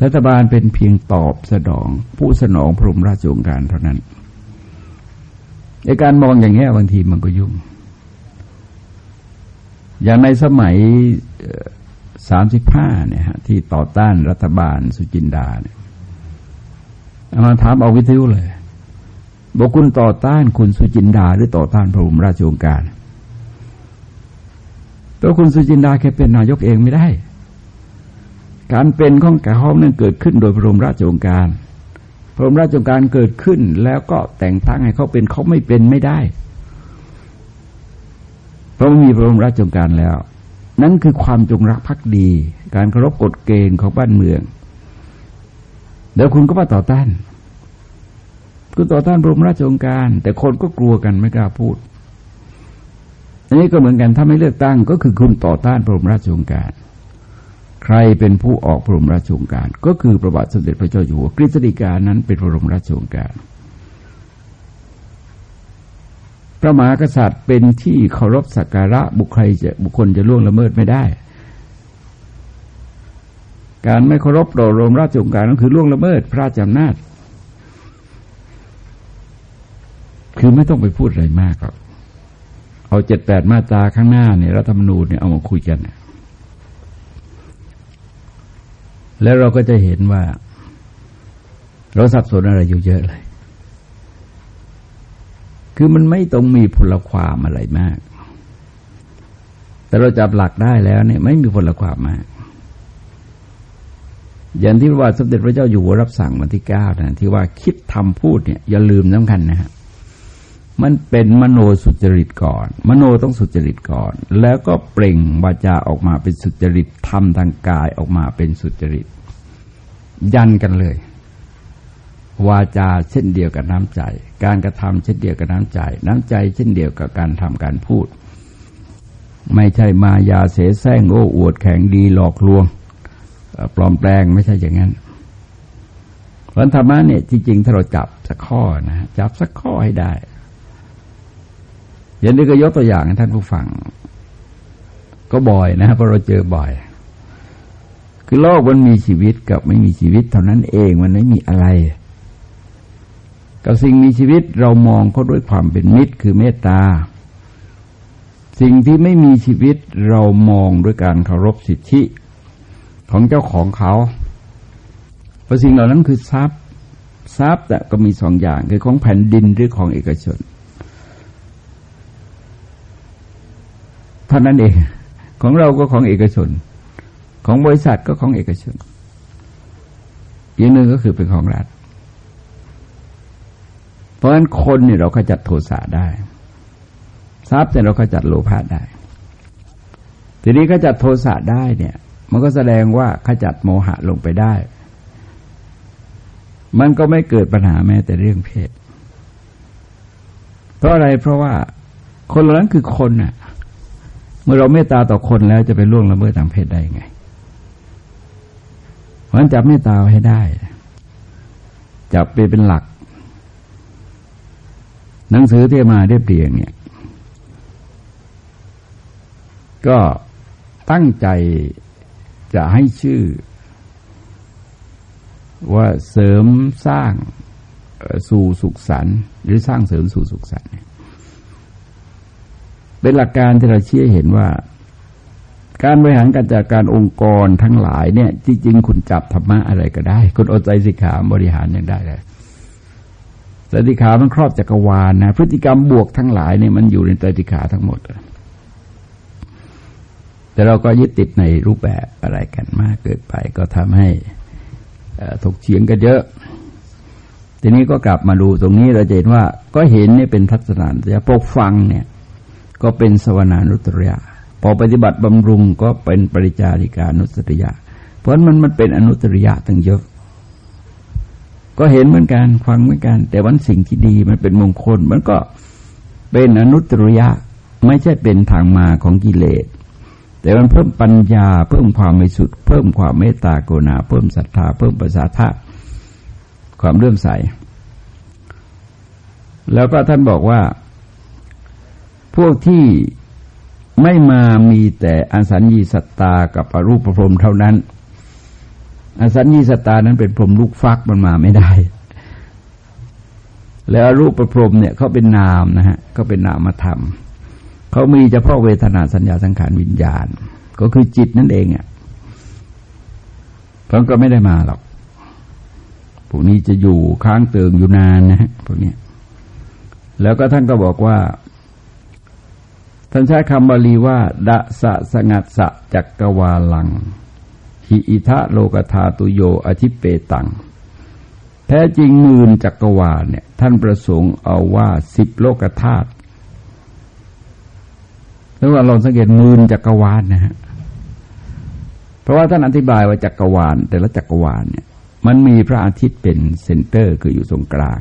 รัฐบาลเป็นเพียงตอบสนอง ผู้สนองพระมราชองการเท่านั้นในการมองอย่างนี้บางทีมันก็ยุ่ง อย่างในสมัย สามสิบห้าเนี่ยฮะที่ต่อต้านรัฐบาลสุจินดาเนี่ยมาถามเอาวิทยุเลยบอกคุณต่อต้านคุณสุจินดา หรือต่อต้านพระบรมราชโองการตัวคุณสุจินดาแค่เป็นนายกเองไม่ได้ การเป็นของกระห้องนั้นเกิดขึ้นโดยพระบรมราชโองการ พระบรมราชโองการเกิดขึ้น แล้วก็แต่งตั้งให้เขาเป็นเขาไม่เป็นไม่ได้ เพราะมีพระบรมราชโองการแล้ว นั่นคือความจงรักภักดี การเคารพกฎเกณฑ์ของบ้านเมือง เดี๋ยวคุณก็มาต่อต้าน คุณต่อต้านพระบรมราชองการ แต่คนก็กลัวกันไม่กล้าพูดอันนี้ก็เหมือนกันถ้าไม่เลือกตั้ง ก็คือคุณต่อต้านพระบรมราชโองการ ใครเป็นผู้ออกพระบรมราชโองการ ก็คือพระบาทสมเด็จพระเจ้าอยู่หัวกฤษฎีกานั้นเป็นพระบรมราชโองการ พระมหากษัตริย์เป็นที่เคารพสักการะบุคคลจะบุคคลจะล่วงละเมิดไม่ได้ การไม่เคารพต่อรมราชองการก็คือล่วงละเมิด พระราชอำนาจ คือไม่ต้องไปพูดอะไรมากหรอกเอาเจ็ดแปดมาตราข้างหน้าเนี่ยรัฐธรรมนูญเนี่ยเอามาคุยกัน แล้วเราก็จะเห็นว่า เราสับสนอะไรอยู่เยอะเลย คือมันไม่ต้องมีพลความอะไรมาก แต่เราจับหลักได้แล้วเนี่ยไม่มีพลความมาก อย่างที่ว่าสมเด็จพระเจ้าอยู่หัวรับสั่งวันที่เก้านะที่ว่าคิดทำพูดเนี่ยอย่าลืมสำคัญนะฮะมันเป็นมโนสุจริตก่อน มโนต้องสุจริตก่อน แล้วก็เปล่งวาจาออกมาเป็นสุจริตทำทางกายออกมาเป็นสุจริต ยันกันเลย วาจาเช่นเดียวกับน้ำใจ การกระทำเช่นเดียวกับน้ำใจ น้ำใจเช่นเดียวกับการทำการพูด ไม่ใช่มายาเสแสร้งโอ้อวดแข็งดีหลอกลวงปลอมแปลงไม่ใช่อย่างนั้นวันธรรมะเนี่ยจริงๆถ้าเราจับสักข้อนะจับสักข้อให้ได้อย่างนี้ก็ยกตัวอย่างให้ท่านผู้ฟัง ก็บ่อยนะเพราะเราเจอบ่อย คือโลกมันมีชีวิตกับไม่มีชีวิต เท่านั้นเองมันไม่มีอะไร กับสิ่งมีชีวิตเรามองเขาด้วยความเป็นมิตรคือเมตตา สิ่งที่ไม่มีชีวิตเรามองด้วยการเคารพสิทธิ ของเจ้าของเขาเพราะสิ่งเหล่านั้นคือทรัพย์ทรัพย์แต่ก็มีสองอย่างคือของแผ่นดินหรือของเอกชนเท่านั้นเองของเราก็ของเอกชน ของบริษัทก็ของเอกชนอีกหนึ่งก็คือเป็นของรัฐ เพราะฉะนั้นคนเนี่ยเราก็จัดโทสะได้ ทรัพย์เนี่ยเราก็จัดโลภะได้ ทีนี้ก็จัดโทสะได้เนี่ย มันก็แสดงว่าขจัดโมหะลงไปได้ มันก็ไม่เกิดปัญหาแม้แต่เรื่องเพศ เพราะอะไรเพราะว่าคนเหล่านั้นคือคนน่ะ เมื่อเราเมตตาต่อคนแล้วจะไปล่วงละเมิดทางเพศได้ไงเพราะฉะนั้นจับเมตตาให้ได้จับไปเป็นหลัก หนังสือที่มาเรียบเรียงเนี่ย ก็ตั้งใจจะให้ชื่อ ว่าเสริมสร้างสู่สุขสันต์หรือสร้างเสริมสู่สุขสันต์เป็นหลักการที่เราเชื่อเห็นว่า การบริหารการจัดการองค์กรทั้งหลายเนี่ย จริงๆ คุณจับธรรมะอะไรก็ได้ คุณอดใจสิกขาบริหารยังได้เลย สติขามันครอบจักรวาลนะ พฤติกรรมบวกทั้งหลายเนี่ยมันอยู่ในสติขาทั้งหมด แต่เราก็ยึดติดในรูปแบบอะไรกันมากเกิดไป ก็ทำให้ถกเฉียงกันเยอะ ทีนี้ก็กลับมาดูตรงนี้เราเห็นว่าก็เห็นนี่เป็นทัศนจะปกฟังเนี่ย ก็เป็นสวนานุตริยาพอปฏิบัติบำรุงก็เป็นปริจาริกานุสติยะ เพราะมันมันเป็นอนุตริยะตั้งเยอะ ก็เห็นเหมือนกันฟังเหมือนกัน แต่วันสิ่งที่ดีมันเป็นมงคล มันก็เป็นอนุตริยะไม่ใช่เป็นทางมาของกิเลส แต่มันเพิ่มปัญญา เพิ่มความไม่สุด เพิ่มความเมตตากรุณา เพิ่มศรัทธา เพิ่มประสาทะความเลื่อมใส แล้วก็ท่านบอกว่า พวกที่ไม่มามีแต่อสัญญีสัตตากับอรูปพรมเท่านั้น อสัญญีสตานั้นเป็นพรมลูกฟักมันมาไม่ได้ แล้วรูปประพรมเนี่ยเขาเป็นนามนะฮะก็เป็นนามธรรมเขามีเฉพาะเวทนาสัญญาสังขารวิญญาณ ก็คือจิตนั่นเองอะเพราะก็ไม่ได้มาหรอกพวกนี้จะอยู่ค้างเติงอยู่นานนะฮะพวกนี้แล้วก็ท่านก็บอกว่าท่านใช้คำบาลีว่าดะสะสงัดสะจักกวาลัง หิอิทะโลกธาตุโยอธิเปตัง แท้จริงมื่นจักกวาลเนี่ย ท่านประสงค์เอาว่าสิบโลกธาตุแล้วว่าลองสังเกตมื่นจักกวาลนะฮะเพราะว่าท่านอธิบายว่าจักกวาล แต่ละจักกวาลเนี่ย มันมีพระอาทิตย์เป็นเซนเตอร์คืออยู่ตรงกลาง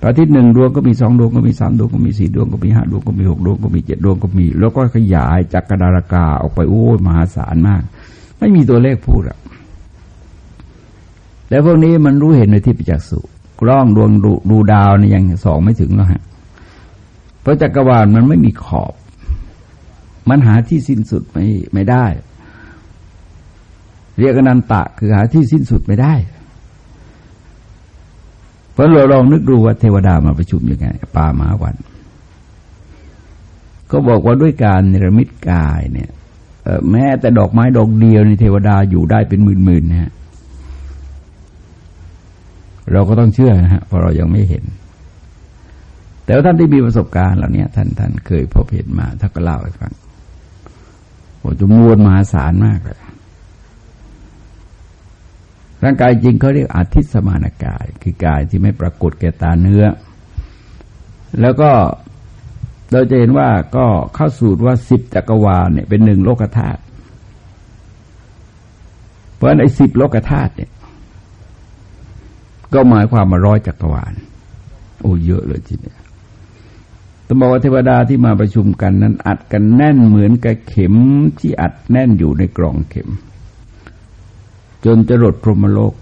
พระอาทิตย์หนึ่งดวงก็มีสองดวงก็มีสามดวงก็มีสี่ดวงก็มีห้าดวงก็มีหกดวงก็มีเจ็ดดวงก็มี แล้วก็ขยายจากกระดารากาออกไปโอ้ยมหาศาลมาก ไม่มีตัวเลขพูดอะแล้วพวกนี้มันรู้เห็นในที่ประจักษ์สุกล้องดวงดูดูดาวนี่ยังสองไม่ถึงแล้วฮะเพราะจักรวาลมันไม่มีขอบ มันหาที่สิ้นสุดไม่ไม่ได้ เรียกนันตะคือหาที่สิ้นสุดไม่ได้เพราะเราลองนึกดูว่าเทวดามาประชุมยังไงป่าหมาวัน ก็บอกว่าด้วยการเนรมิตกายเนี่ย แม้แต่ดอกไม้ดอกเดียวในเทวดาอยู่ได้เป็นหมื่นๆนะฮะเราก็ต้องเชื่อนะฮะเพราะเรายังไม่เห็น แต่ว่าท่านที่มีประสบการณ์เหล่านี้ท่านท่านเคยพบเห็นมาท่านก็เล่าให้ฟังโอ้จำนวนมหาศาลมากเลยร่างกายจริงเขาเรียกอาทิตสมานกาย คือกายที่ไม่ปรากฏแก่ตาเนื้อ แล้วก็ เราจะเห็นว่าก็เข้าสูตรว่าสิบจักรวาลเนี่ยเป็นหนึ่งโลกธาตุเพราะในสิบโลกธาตุเนี่ย ก็หมายความมาร้อยจักรวาล โอ้เยอะเลยทีเดียต้องบอกว่าเทวดาที่มาประชุมกันนั้น อัดกันแน่นเหมือนกับเข็มที่อัดแน่นอยู่ในกล่องเข็ม จนจะหลดพรหมโลก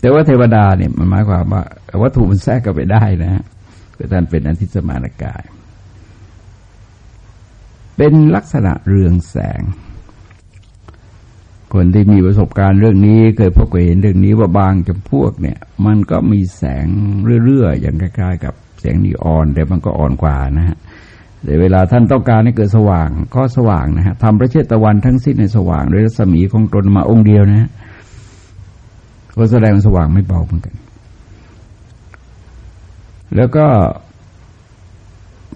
แต่ว่าเทวดาเนี่ยมันหมายความว่าวัตถุมันแทรกกันไปได้นะฮะ คือท่านเป็นอธิสมานกาย เป็นลักษณะเรืองแสง คนที่มีประสบการณ์เรื่องนี้ เคยพบเคยเห็นเรื่องนี้ว่าบางจำพวกเนี่ย มันก็มีแสงเรื่อยๆอย่างคล้ายๆ กับแสงนีออนแต่มันก็อ่อนกว่านะฮะแต่เวลาท่านต้องการให้เกิดสว่างก็สว่างนะฮะทำพระเชตวันทั้งสิ้นในสว่างโดยรัศมีของตนมาองค์เดียวนะฮะก็แสดงสว่างไม่เบาเหมือนกัน แล้วก็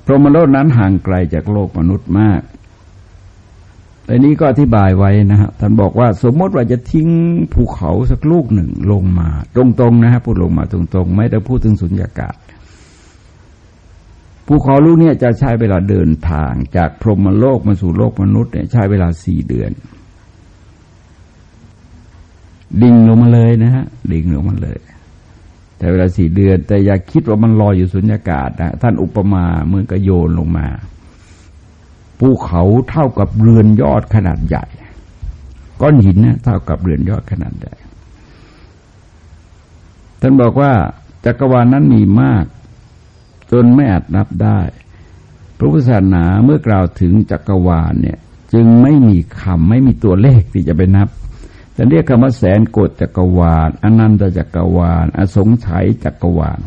พรหมโลกนั้นห่างไกลจากโลกมนุษย์มากอันนี้ก็อธิบายไว้นะฮะท่านบอกว่าสมมติว่าจะทิ้งภูเขาสักลูกหนึ่งลงมา ตรงๆนะฮะพูดลงมาตรงๆ ไม่ได้พูดถึงสุญญากาศภูเขาลูกนี้จะใช้เวลาเดินทางจากพรหมโลกมาสู่โลกมนุษย์เนี่ยใช้เวลาสี่เดือน ดิ่งลงมาเลยนะฮะดิ่งลงมาเลย แต่เวลาสี่เดือน แต่อย่าคิดว่ามันลอยอยู่สุญญากาศนะท่านอุปมาเหมือนกับโยนลงมาภูเขาเท่ากับเรือนยอดขนาดใหญ่ ก้อนหินเนี่เท่ากับเรือนยอดขนาดใหญ่ท่านบอกว่าจักรวาลนั้นมีมาก จนไม่อาจนับได้ พระพุทธศาสนาเมื่อกล่าวถึงจักรวาลเนี่ย จึงไม่มีคำไม่มีตัวเลขที่จะไปนับ แต่เรียกคำว่าแสนโกดจักรวาลอนันตจักรวาล อสงไขยจักรวาล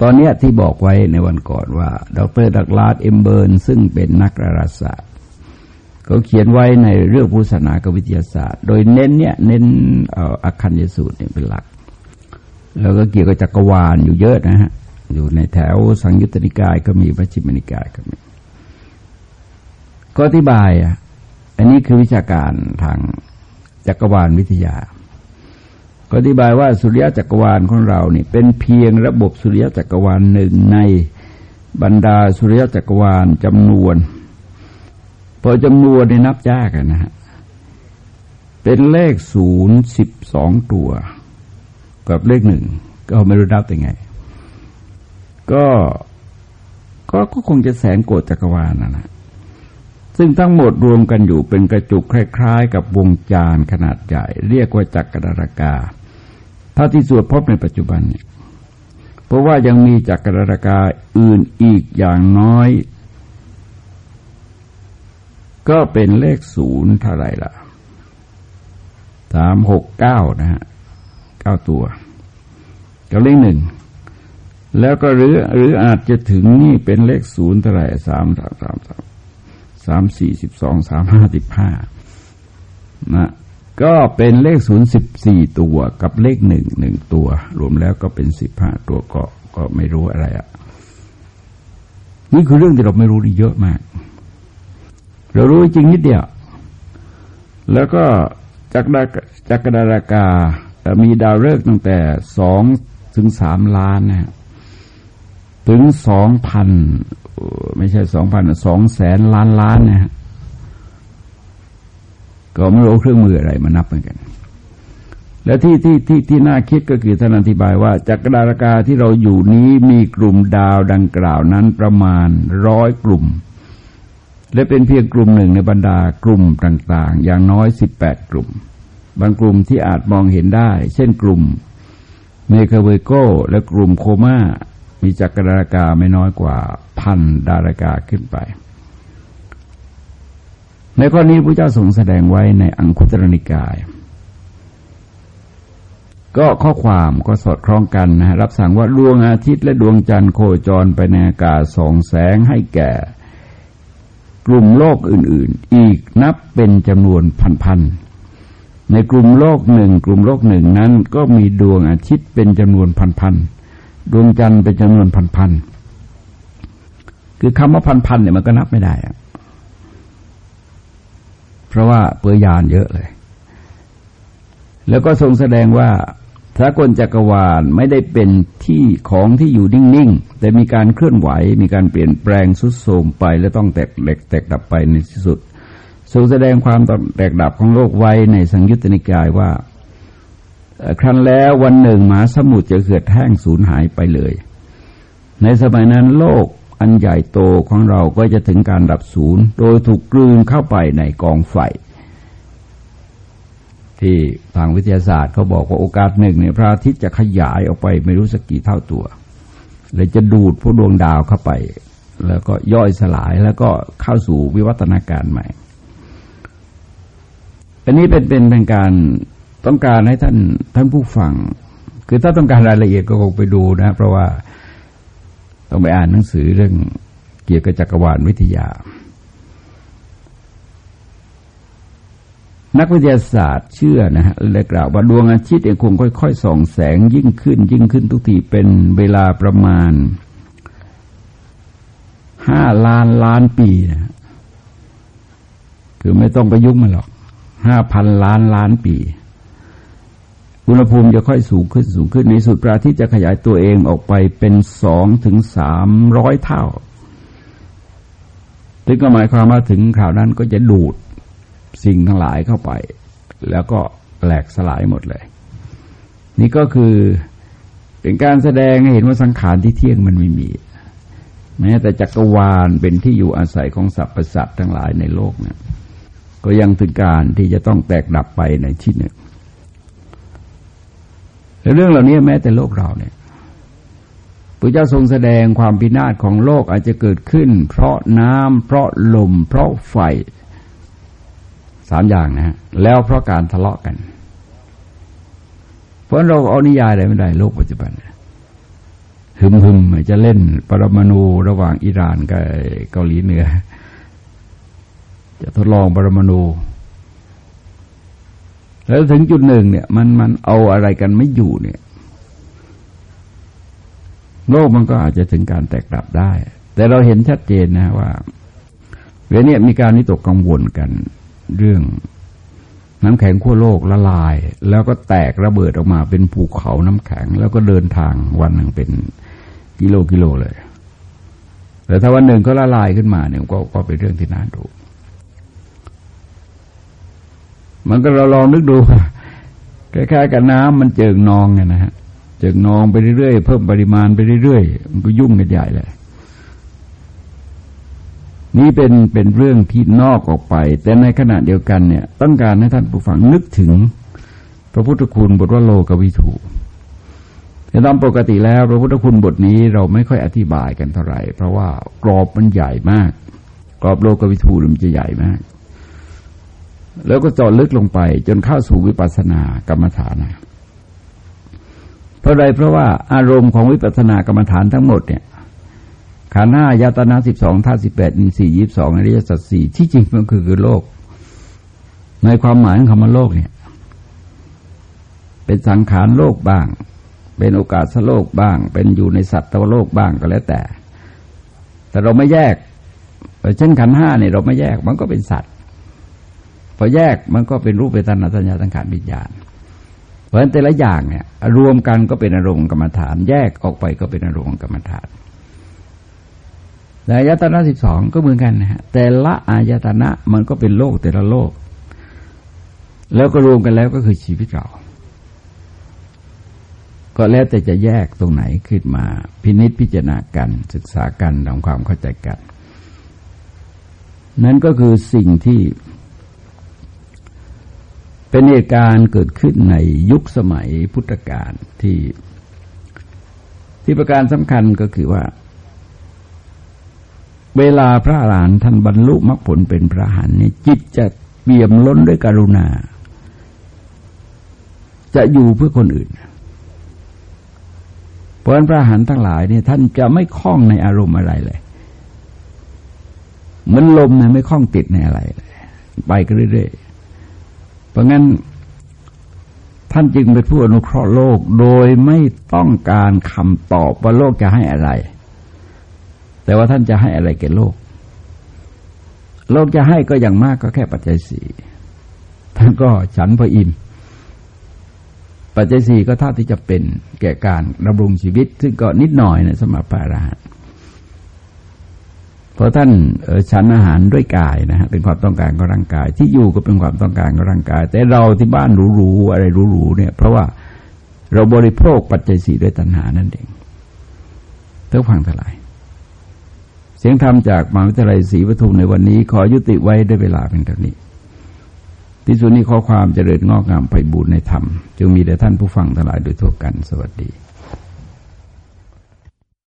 ตอนนี้ที่บอกไว้ในวันก่อนว่า ดรดักลาดเอมเบิร์น ซึ่งเป็นนักดาราศาสตร์เขาเขียนไว้ในเรื่องพุทธศาสนากับวิทยาศาสตร์ โดยเน้นเนี่ยเน้นอาคัญยสูตรเนี่ยเป็นหลัก แล้วก็เกี่ยวกับจักรวาลอยู่เยอะนะฮะ อยู่ในแถวสังยุตติกายก็มีพระจิมนิกายก็มีก็อธิบายอะ อันนี้คือวิชาการทางจักรวาลวิทยาก็อธิบายว่าสุริยะจักรวาลของเราเนี่ยเป็นเพียงระบบสุริยะจักรวาลหนึ่งในบรรดาสุริยะจักรวาลจำนวน พอจำนวนในนับยากนะฮะเป็นเลขศูนย์สิบสองตัว กับเลขหนึ่งก็ไม่รู้นับยังไง ก็ก็ก็คงจะแสนโกดจักรวาลนะนะ ซึ่งทั้งหมดรวมกันอยู่เป็นกระจุกคล้าย ๆ กับวงจานขนาดใหญ่ เรียกว่าจักรรากาถ้าที่สวดพบในปัจจุบันเนี่ยเพราะว่ายังมีจักรรากาอื่นอีกอย่างน้อย ก็เป็นเลขศูนย์เท่าไรล่ะสามหกเก้านะฮะเก้าตัวกับเลขหนึ่งแล้วก็หรือหรืออาจจะถึงนี่เป็นเลขศูนย์เท่าไหร่สามสามสามสาม สามสี่สิบสองสามห้าสิบห้านะก็เป็นเลขศูนย์สิบสี่ตัวกับเลขหนึ่งหนึ่งตัว รวมแล้วก็เป็นสิบห้าตัวก็ก็ไม่รู้อะไรอะ่ะ นี่คือเรื่องที่เราไม่รู้นี่เยอะมาก เรารู้จริงนิดเดียว แล้วก็จักรจักรดารากา มีดาวฤกษ์ตั้งแต่สองถึงสามล้านนะถึงสองพัน ไม่ใช่สองพันสองแสนล้านล้านนะฮะก็ไม่รู้เครื่องมืออะไรมานับเหมือนกัน แล้วที่ที่ที่ที่น่าคิดก็คือท่านอธิบายว่าจักรดารากาที่เราอยู่นี้มีกลุ่มดาวดังกล่าวนั้นประมาณร้อยกลุ่ม และเป็นเพียงกลุ่มหนึ่งในบรรดากลุ่มต่าง ๆ อย่างน้อยสิบแปดกลุ่ม บางกลุ่มที่อาจมองเห็นได้ เช่นกลุ่มเมคาเวโกและกลุ่มโคมา มีจักรดารากาไม่น้อยกว่าพันดารากาขึ้นไป ในข้อนี้พระเจ้าทรงแสดงไว้ในอังคุตรนิกาย ก็ข้อความก็สอดคล้องกันนะรับสั่งว่าดวงอาทิตย์และดวงจันทร์โคจรไปในอากาศส่องแสงให้แก่ กลุ่มโลกอื่น ๆ อีกนับเป็นจำนวนพันๆในกลุ่มโลกหนึ่งกลุ่มโลกหนึ่งนั้นก็มีดวงอาทิตย์เป็นจำนวนพันๆ ดวงจันทร์เป็นจำนวนพันๆคือคำว่าพันๆเนี่ยมันก็นับไม่ได้อะเพราะว่าเปื้อยานเยอะเลย แล้วก็ทรงแสดงว่าพระกลจักรวาลไม่ได้เป็นที่ของที่อยู่นิ่งๆ แต่มีการเคลื่อนไหว มีการเปลี่ยนแปลงสุดโทมไป และต้องแตกเหล็กแตกดับไปในที่สุดทรงแสดงความแตกดับของโลกไว้ในสังยุตตินิกายว่า ครั้นแล้ววันหนึ่งหมาสมุทรจะเกิดแห้งสูญหายไปเลย ในสมัยนั้นโลกอันใหญ่โตของเราก็จะถึงการดับสูญโดยถูกกลืนเข้าไปในกองไฟที่ทางวิทยาศาสตร์เขาบอกว่าโอกาสหนึ่งเนี่ยพระอาทิตย์จะขยายออกไปไม่รู้สักกี่เท่าตัวเลยจะดูดพวกดวงดาวเข้าไป แล้วก็ย่อยสลายแล้วก็เข้าสู่วิวัฒนาการใหม่อันนี้เป็นเป็นเป็นการ ต้องการให้ท่านท่านผู้ฟัง คือถ้าต้องการรายละเอียดก็คงไปดูนะ เพราะว่าต้องไปอ่านหนังสือเรื่องเกี่ยวกับจักรวาลวิทยา นักวิทยาศาสตร์เชื่อนะฮะเลยกล่าวว่าดวงอาทิตย์เองคงค่อยๆส่องแสงยิ่งขึ้น ยิ่งขึ้นทุกทีเป็นเวลาประมาณห้าล้านล้านปีนะคือไม่ต้องไปยุ่งมันหรอกห้าพันล้านล้านปี อุณหภูมิจะค่อยสูงขึ้นสูงขึ้นในสุดพระอาทิตย์จะขยายตัวเองออกไปเป็นสองถึงสามร้อยเท่าถึงก็หมายความว่าถึงข่าวนั้นก็จะดูดสิ่งทั้งหลายเข้าไป แล้วก็แหลกสลายหมดเลย นี่ก็คือเป็นการแสดงให้เห็นว่าสังขารที่เที่ยงมันไม่มีแม้แต่จักรวาลเป็นที่อยู่อาศัยของสรรพสัตว์ทั้งหลายในโลกเนี่ยก็ยังถึงการที่จะต้องแตกดับไปในที่หนึ่ง เรื่องเหล่านี้แม้แต่โลกเราเนี่ยพระเจ้าทรงแสดงความพินาศของโลกอาจจะเกิดขึ้น เพราะน้ำเพราะลม เพราะไฟสามอย่างนะแล้วเพราะการทะเลาะกัน เพราะเราเอานิยายอะไรไม่ได้โลกปัจจุบันหึมหึมจะเล่นปรมาณูระหว่างอิหร่านกับเกาหลีเหนือ จะทดลองปรมาณู แล้วถึงจุดหนึ่งเนี่ย มันมันเอาอะไรกันไม่อยู่เนี่ย โลกมันก็อาจจะถึงการแตกดับได้ แต่เราเห็นชัดเจนนะว่าเรื่องนี้มีการนิตกกังวลกันเรื่องน้ำแข็งขั้วโลกละลาย แล้วก็แตกระเบิดออกมาเป็นภูเขาน้ำแข็ง แล้วก็เดินทางวันหนึ่งเป็นกิโลกิโลเลย แต่ถ้าวันหนึ่งก็ละลายขึ้นมาเนี่ยก็ก็เป็นเรื่องที่น่าดู มันก็เราลองนึกดูคล้ายๆกับน้ำมันเจิ่งนองไงนะฮะเจิ่งนองไปเรื่อยๆเพิ่มปริมาณไปเรื่อยๆมันก็ยุ่งกันใหญ่เลยนี่เป็นเป็นเรื่องที่นอกออกไป แต่ในขณะเดียวกันเนี่ย ต้องการให้ท่านผู้ฟังนึกถึง พระพุทธคุณบทว่าโลกวิถูแต่ตามปกติแล้วพระพุทธคุณบทนี้เราไม่ค่อยอธิบายกันเท่าไหร่ เพราะว่ากรอบมันใหญ่มาก กรอบโลกวิถูมันจะใหญ่มาก แล้วก็เจาะลึกลงไป จนเข้าสู่วิปัสสนากรรมฐานนะเพราะใดเพราะว่าอารมณ์ของวิปัสสนากรรมฐานทั้งหมดเนี่ยขาน้ายาตนาสิบสองท่าสิบแปดอินสี่ยีบสองอริยสัจสี่ที่จริงมันคือคือโลก ในความหมายของคำว่าโลกเนี่ย เป็นสังขารโลกบ้าง เป็นโอกาสโลกบ้าง เป็นอยู่ในสัตว์ตวโลกบ้างก็แล้วแต่ แต่เราไม่แยกเช่นขันห้าเนี่ยเราไม่แยกมันก็เป็นสัตว์ พอแยกมันก็เป็นรูปเวทนาสัญญาสังขารวิญญาณ เพราะฉะนั้นแต่ละอย่างเนี่ยรวมกันก็เป็นอารมณ์กรรมฐาน แยกออกไปก็เป็นอารมณ์กรรมฐานแต่อายตนะสิบสองก็เหมือนกันนะฮะแต่ละอายตนะมันก็เป็นโลกแต่ละโลก แล้วก็รวมกันแล้วก็คือชีวิตเรา ก็แล้วแต่จะแยกตรงไหนขึ้นมา พินิษพิจารณากัน ศึกษากันทำความเข้าใจกัน นั่นก็คือสิ่งที่ เป็นเหตุการณ์เกิดขึ้นในยุคสมัยพุทธกาลที่ ที่ประการสำคัญก็คือว่า เวลาพระอรหันท่านบรรลุมรรคผลเป็นพระหันนี่จิตจะเปี่ยมล้นด้วยกรุณา จะอยู่เพื่อคนอื่น เพราะพระหันทั้งหลายเนี่ยท่านจะไม่คล้องในอารมณ์อะไรเลยเหมือนลมนะไม่คล้องติดในอะไรเลยไปก็เรื่อย เพราะงั้นท่านจึงเป็นผู้อนุเคราะห์โลกโดยไม่ต้องการคำตอบว่าโลกจะให้อะไร แต่ว่าท่านจะให้อะไรแก่โลก โลกจะให้ก็อย่างมากก็แค่ปัจจัยสี่ท่านก็ฉันพออิ่มปัจจัยสี่ก็เท่าที่จะเป็นแก่การดำรงชีวิต ซึ่งก็นิดหน่อยนะสมัยปาราหันเพ ราะท่านฉันอาหารด้วยกายนะฮะเป็นความต้องการของร่างกาย ที่อยู่ก็เป็นความต้องการของร่างกาย แต่เราที่บ้านหรูๆอะไรหรูๆเนี่ย เพราะว่าเราบริโภคปัจจัยสี่ด้วยตัณหานั่นเองเท่าฟังเท่าไรเสียงธรรมจากมหาวิทยาลัยศรีปทุมในวันนี้ ขอยุติไว้ด้วยเวลาเป็นเท่านี้ ที่สุดนี้ข้อความเจริญงอกงามไปบูรณนธรรม จึงมีแด่ท่านผู้ฟังทั้งหลายโดยทั่วกันสวัสดี